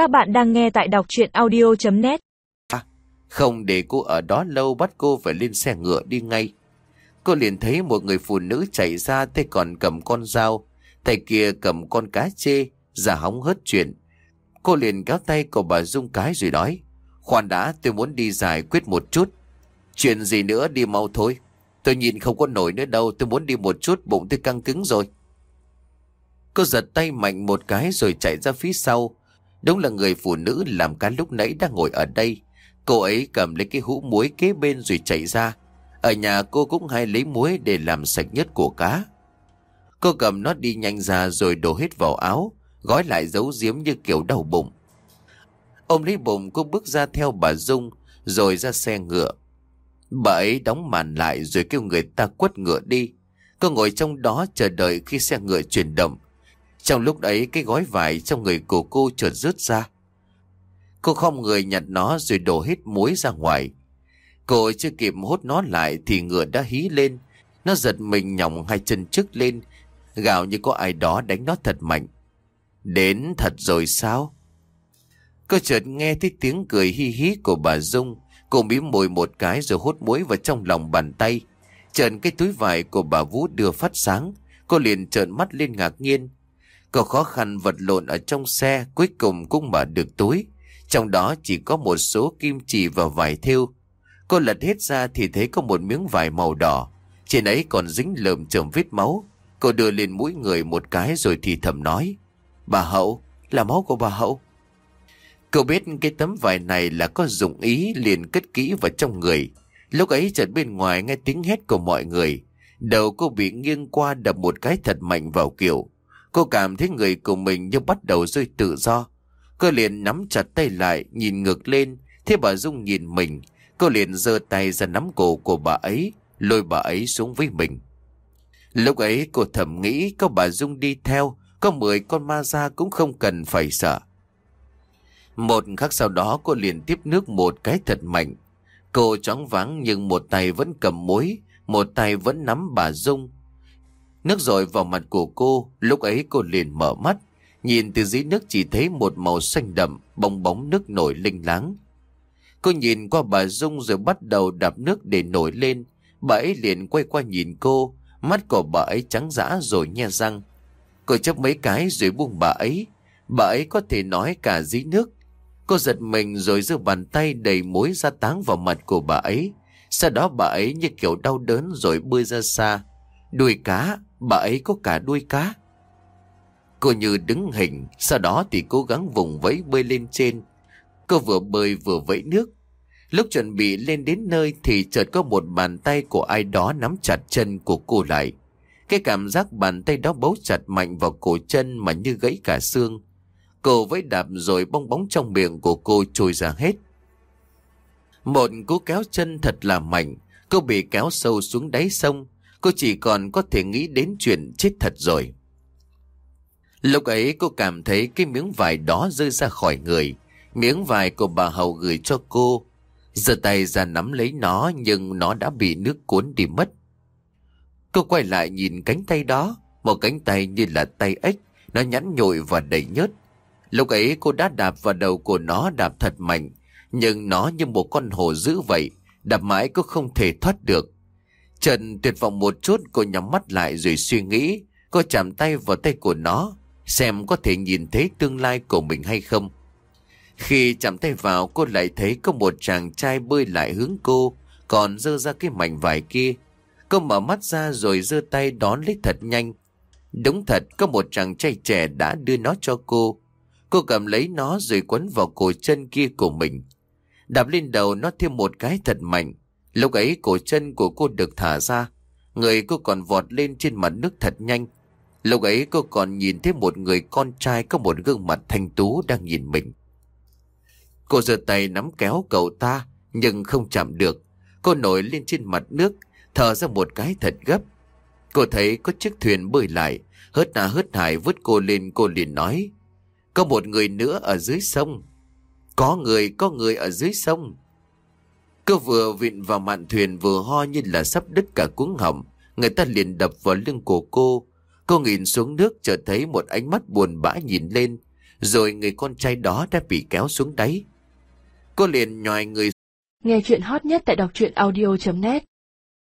Các bạn đang nghe tại đọc chuyện audio.net à, Không để cô ở đó lâu bắt cô phải lên xe ngựa đi ngay. Cô liền thấy một người phụ nữ chạy ra tay còn cầm con dao, tay kia cầm con cá chê, giả hóng hớt chuyện. Cô liền kéo tay của bà Dung cái rồi nói, khoan đã tôi muốn đi giải quyết một chút. Chuyện gì nữa đi mau thôi. Tôi nhìn không có nổi nữa đâu, tôi muốn đi một chút, bụng tôi căng cứng rồi. Cô giật tay mạnh một cái rồi chạy ra phía sau. Đúng là người phụ nữ làm cá lúc nãy đang ngồi ở đây. Cô ấy cầm lấy cái hũ muối kế bên rồi chạy ra. Ở nhà cô cũng hay lấy muối để làm sạch nhất của cá. Cô cầm nó đi nhanh ra rồi đổ hết vào áo, gói lại giấu giếm như kiểu đau bụng. Ôm lấy bụng cô bước ra theo bà Dung, rồi ra xe ngựa. Bà ấy đóng màn lại rồi kêu người ta quất ngựa đi. Cô ngồi trong đó chờ đợi khi xe ngựa chuyển động. Trong lúc ấy cái gói vải trong người của cô chợt rớt ra. Cô không người nhặt nó rồi đổ hết muối ra ngoài. Cô chưa kịp hốt nó lại thì ngựa đã hí lên. Nó giật mình nhỏng hai chân trước lên, gào như có ai đó đánh nó thật mạnh. Đến thật rồi sao? Cô chợt nghe thấy tiếng cười hi hí của bà Dung. Cô mím môi một cái rồi hốt muối vào trong lòng bàn tay. Trần cái túi vải của bà Vũ đưa phát sáng. Cô liền trợn mắt lên ngạc nhiên. Cô khó khăn vật lộn ở trong xe cuối cùng cũng mở được túi. Trong đó chỉ có một số kim chỉ và vải thêu. Cô lật hết ra thì thấy có một miếng vải màu đỏ. Trên ấy còn dính lợm chởm vết máu. Cô đưa lên mũi người một cái rồi thì thầm nói. Bà Hậu, là máu của bà Hậu. Cô biết cái tấm vải này là có dụng ý liền cất kỹ vào trong người. Lúc ấy chợt bên ngoài nghe tiếng hét của mọi người. Đầu cô bị nghiêng qua đập một cái thật mạnh vào kiểu. Cô cảm thấy người của mình như bắt đầu rơi tự do. Cô liền nắm chặt tay lại, nhìn ngược lên. Thế bà Dung nhìn mình. Cô liền giơ tay ra nắm cổ của bà ấy, lôi bà ấy xuống với mình. Lúc ấy cô thầm nghĩ có bà Dung đi theo, có 10 con ma ra cũng không cần phải sợ. Một khắc sau đó cô liền tiếp nước một cái thật mạnh. Cô choáng váng nhưng một tay vẫn cầm muối, một tay vẫn nắm bà Dung. Nước rồi vào mặt của cô, lúc ấy cô liền mở mắt. Nhìn từ dưới nước chỉ thấy một màu xanh đậm, bong bóng nước nổi linh láng. Cô nhìn qua bà Dung rồi bắt đầu đạp nước để nổi lên. Bà ấy liền quay qua nhìn cô, mắt của bà ấy trắng dã rồi nhe răng. Cô chấp mấy cái rồi buông bà ấy. Bà ấy có thể nói cả dưới nước. Cô giật mình rồi giơ bàn tay đầy muối ra táng vào mặt của bà ấy. Sau đó bà ấy như kiểu đau đớn rồi bơi ra xa. Đuôi cá, bà ấy có cả đuôi cá. Cô như đứng hình, sau đó thì cố gắng vùng vẫy bơi lên trên. Cô vừa bơi vừa vẫy nước. Lúc chuẩn bị lên đến nơi thì chợt có một bàn tay của ai đó nắm chặt chân của cô lại. Cái cảm giác bàn tay đó bấu chặt mạnh vào cổ chân mà như gãy cả xương. Cô với đạp rồi bong bóng trong miệng của cô trôi ra hết. Một cú kéo chân thật là mạnh, cô bị kéo sâu xuống đáy sông. Cô chỉ còn có thể nghĩ đến chuyện chết thật rồi. Lúc ấy cô cảm thấy cái miếng vải đó rơi ra khỏi người. Miếng vải của bà Hậu gửi cho cô. giơ tay ra nắm lấy nó, nhưng nó đã bị nước cuốn đi mất. Cô quay lại nhìn cánh tay đó. Một cánh tay như là tay ếch. Nó nhẵn nhội và đầy nhớt. Lúc ấy cô đã đạp vào đầu của nó, đạp thật mạnh. Nhưng nó như một con hổ dữ vậy. Đạp mãi cô không thể thoát được. Trần tuyệt vọng một chút, cô nhắm mắt lại rồi suy nghĩ. Cô chạm tay vào tay của nó. Xem có thể nhìn thấy tương lai của mình hay không. Khi chạm tay vào, cô lại thấy có một chàng trai bơi lại hướng cô. Còn dơ ra cái mảnh vải kia. Cô mở mắt ra rồi giơ tay đón lấy thật nhanh. Đúng thật, có một chàng trai trẻ đã đưa nó cho cô. Cô cầm lấy nó rồi quấn vào cổ chân kia của mình. Đạp lên đầu nó thêm một cái thật mạnh. Lúc ấy cổ chân của cô được thả ra. Người cô còn vọt lên trên mặt nước thật nhanh. Lúc ấy cô còn nhìn thấy một người con trai có một gương mặt thanh tú đang nhìn mình. Cô giơ tay nắm kéo cậu ta nhưng không chạm được. Cô nổi lên trên mặt nước, thở ra một cái thật gấp. Cô thấy có chiếc thuyền bơi lại, hớt nà hớt hải vứt cô lên cô liền nói. Có một người nữa ở dưới sông. Có người, có người ở dưới sông. Cô vừa vịn vào mạn thuyền vừa ho như là sắp đứt cả cuống họng. Người ta liền đập vào lưng của cô. Cô nhìn xuống nước, chợt thấy một ánh mắt buồn bã nhìn lên. Rồi người con trai đó đã bị kéo xuống đáy. Cô liền nhòi người Nghe chuyện hot nhất tại đọc truyện audio.net